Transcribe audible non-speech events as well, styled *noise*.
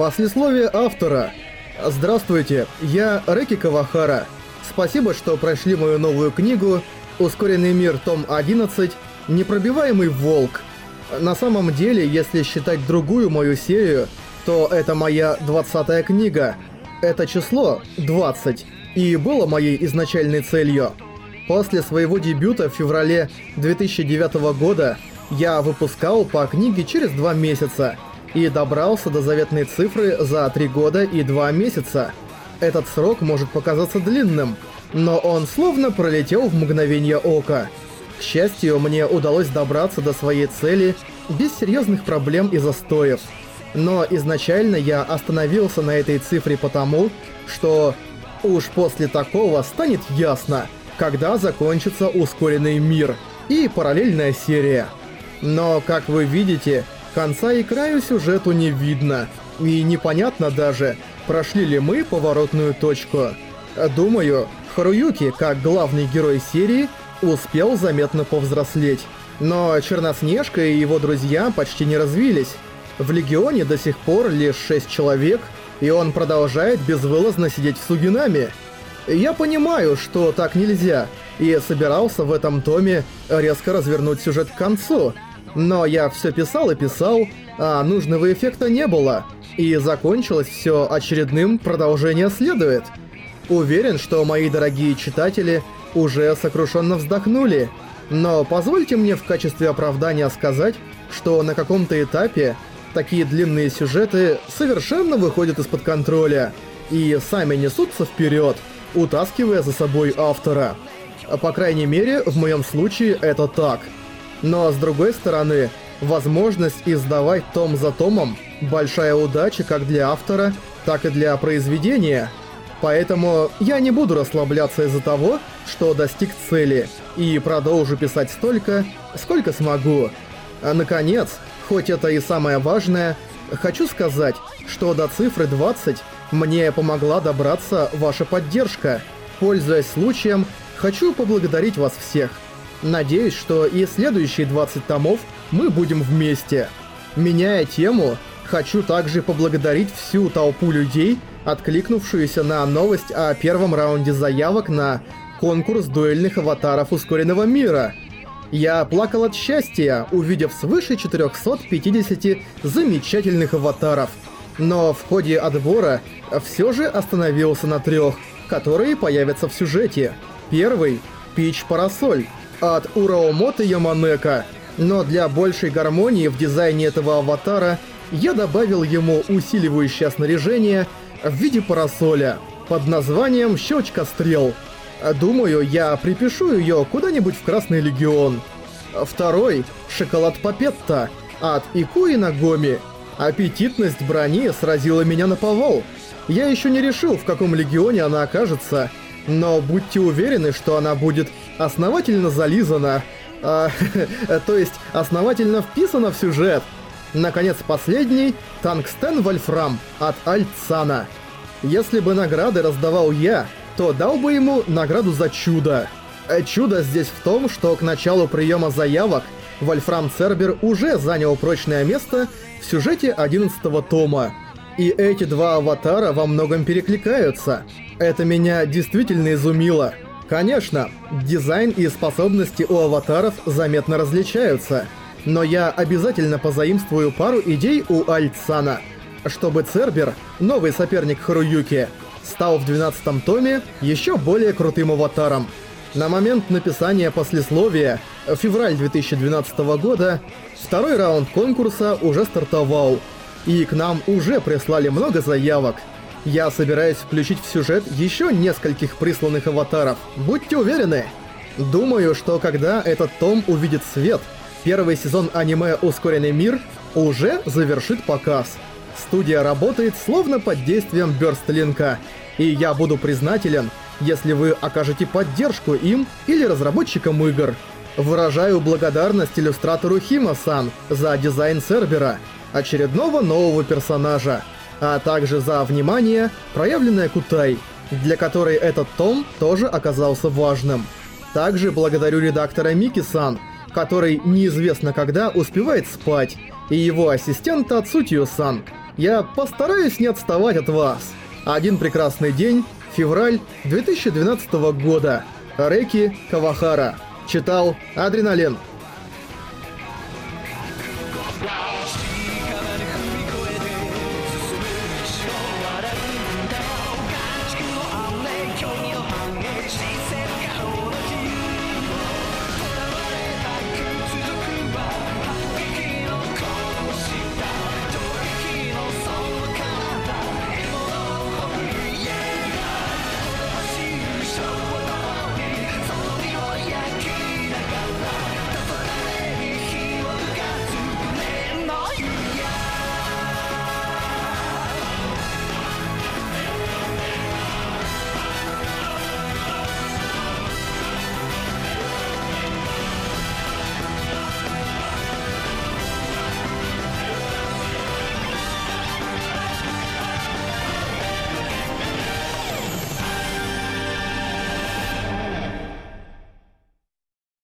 Послесловие автора. Здравствуйте, я Рэки Кавахара. Спасибо, что прошли мою новую книгу «Ускоренный мир. Том 11. Непробиваемый волк». На самом деле, если считать другую мою серию, то это моя 20 книга. Это число 20 и было моей изначальной целью. После своего дебюта в феврале 2009 года я выпускал по книге через два месяца – и добрался до заветной цифры за 3 года и 2 месяца. Этот срок может показаться длинным, но он словно пролетел в мгновение ока. К счастью, мне удалось добраться до своей цели без серьезных проблем и застоев. Но изначально я остановился на этой цифре потому, что уж после такого станет ясно, когда закончится ускоренный мир и параллельная серия. Но, как вы видите, Конца и краю сюжету не видно. И непонятно даже, прошли ли мы поворотную точку. Думаю, Харуюки, как главный герой серии, успел заметно повзрослеть. Но Черноснежка и его друзья почти не развились. В Легионе до сих пор лишь 6 человек, и он продолжает безвылазно сидеть в Сугинами. Я понимаю, что так нельзя, и собирался в этом томе резко развернуть сюжет к концу – но я все писал и писал, а нужного эффекта не было. И закончилось все очередным «продолжение следует». Уверен, что мои дорогие читатели уже сокрушенно вздохнули. Но позвольте мне в качестве оправдания сказать, что на каком-то этапе такие длинные сюжеты совершенно выходят из-под контроля и сами несутся вперед, утаскивая за собой автора. По крайней мере, в моем случае это так – но с другой стороны, возможность издавать том за томом – большая удача как для автора, так и для произведения. Поэтому я не буду расслабляться из-за того, что достиг цели, и продолжу писать столько, сколько смогу. А наконец, хоть это и самое важное, хочу сказать, что до цифры 20 мне помогла добраться ваша поддержка. Пользуясь случаем, хочу поблагодарить вас всех – Надеюсь, что и следующие 20 томов мы будем вместе. Меняя тему, хочу также поблагодарить всю толпу людей, откликнувшуюся на новость о первом раунде заявок на конкурс дуэльных аватаров ускоренного мира. Я плакал от счастья, увидев свыше 450 замечательных аватаров. Но в ходе отбора все же остановился на трех, которые появятся в сюжете. Первый — Пич Парасоль, от Ураомота Яманека, но для большей гармонии в дизайне этого аватара я добавил ему усиливающее снаряжение в виде парасоля под названием «Щечка стрел». Думаю, я припишу ее куда-нибудь в Красный Легион. Второй — шоколад Папетта от Икуи Нагоми. Аппетитность брони сразила меня на повал. Я еще не решил, в каком легионе она окажется, но будьте уверены, что она будет основательно зализана, а, *laughs* то есть основательно вписана в сюжет. Наконец, последний — Тангстен Вольфрам от Альтсана. Если бы награды раздавал я, то дал бы ему награду за чудо. Э, чудо здесь в том, что к началу приема заявок Вольфрам Цербер уже занял прочное место в сюжете 11 тома. И эти два аватара во многом перекликаются. Это меня действительно изумило. Конечно, дизайн и способности у аватаров заметно различаются, но я обязательно позаимствую пару идей у Альтсана, чтобы Цербер, новый соперник Харуюки, стал в 12 томе еще более крутым аватаром. На момент написания послесловия, февраль 2012 года, второй раунд конкурса уже стартовал, и к нам уже прислали много заявок – я собираюсь включить в сюжет еще нескольких присланных аватаров, будьте уверены. Думаю, что когда этот том увидит свет, первый сезон аниме «Ускоренный мир» уже завершит показ. Студия работает словно под действием Бёрстлинка, и я буду признателен, если вы окажете поддержку им или разработчикам игр. Выражаю благодарность иллюстратору Хима-сан за дизайн Цербера, очередного нового персонажа, а также за внимание, проявленное Кутай, для которой этот том тоже оказался важным. Также благодарю редактора Мики-сан, который неизвестно когда успевает спать, и его ассистента Цутью-сан. Я постараюсь не отставать от вас. Один прекрасный день, февраль 2012 года. Реки Кавахара. Читал Адреналин. Lost.